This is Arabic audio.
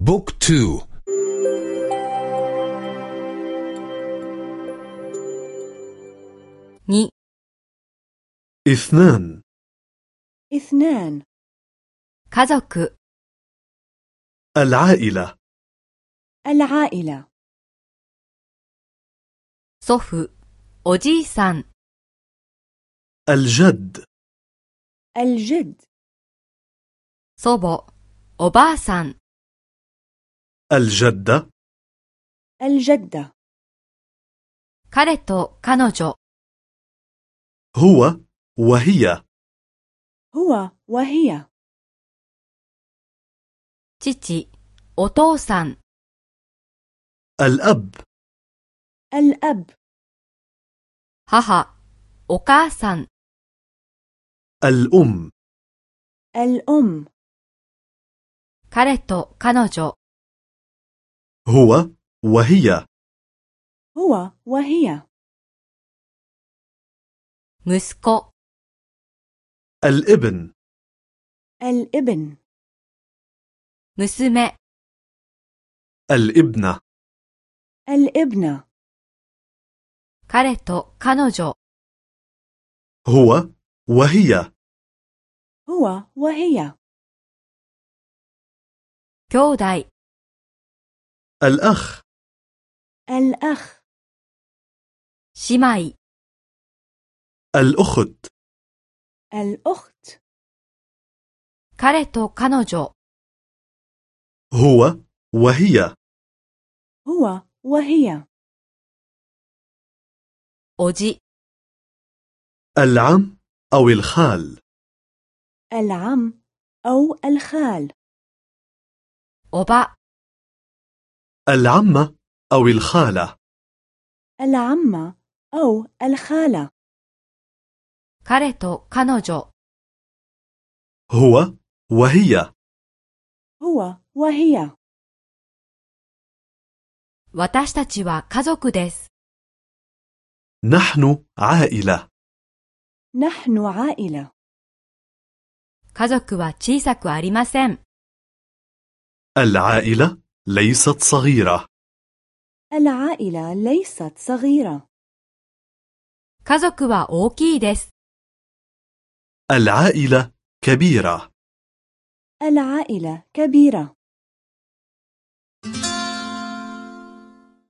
بوك تو. ني. اثنان. اثنان. كازوك العائلة. العائلة. صفو أجي-سان الجد. الجد. صبو أباسان الجدة الجدة 彼と彼女 هو وهي هو وهي 父お父さん الأب الأب 母お母さん الأم الأم 彼と彼女 هو وهي هو وهي 息子 الابن الابن 娘 الابنة الابنة 彼と彼女 هو وهي هو وهي 兄弟 الأخ الأخ 姉妹 الأخت الأخت 彼と彼女 هو وهي هو وهي おじ العم أو الخال العم أو الخال おば العمة أو الخالة العمة أو الخالة 彼と彼女 هو وهي هو وهي 私たちは家族です。 نحن عائلة نحن عائلة 家族は小さくありません。 العائلة ليست صغيرة العائلة ليست صغيرة 家族は大きいです。 العائلة كبيرة العائلة كبيرة